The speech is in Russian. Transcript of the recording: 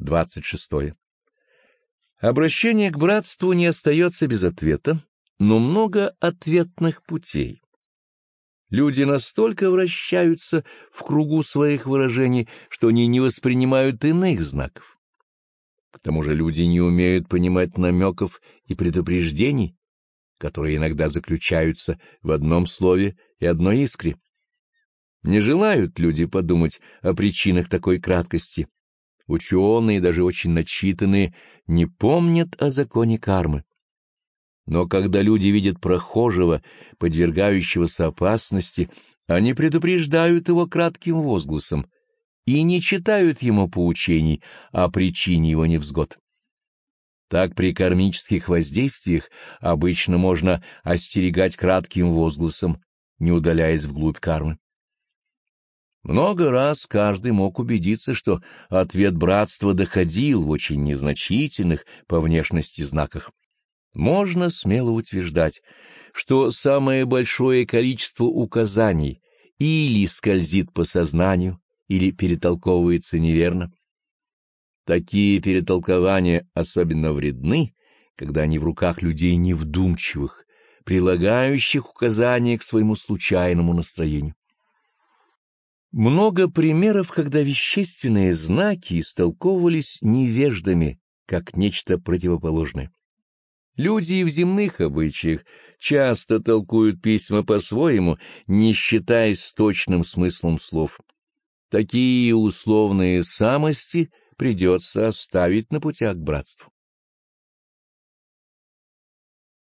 26. Обращение к братству не остается без ответа, но много ответных путей. Люди настолько вращаются в кругу своих выражений, что они не воспринимают иных знаков. К тому же люди не умеют понимать намеков и предупреждений, которые иногда заключаются в одном слове и одной искре. Не желают люди подумать о причинах такой краткости. Ученые, даже очень начитанные, не помнят о законе кармы. Но когда люди видят прохожего, подвергающегося опасности, они предупреждают его кратким возгласом и не читают ему поучений о причине его невзгод. Так при кармических воздействиях обычно можно остерегать кратким возгласом, не удаляясь вглубь кармы. Много раз каждый мог убедиться, что ответ братства доходил в очень незначительных по внешности знаках. Можно смело утверждать, что самое большое количество указаний или скользит по сознанию, или перетолковывается неверно. Такие перетолкования особенно вредны, когда они в руках людей невдумчивых, прилагающих указания к своему случайному настроению. Много примеров, когда вещественные знаки истолковывались невеждами, как нечто противоположное. Люди и в земных обычаях часто толкуют письма по-своему, не считаясь точным смыслом слов. Такие условные самости придется оставить на путях к братству.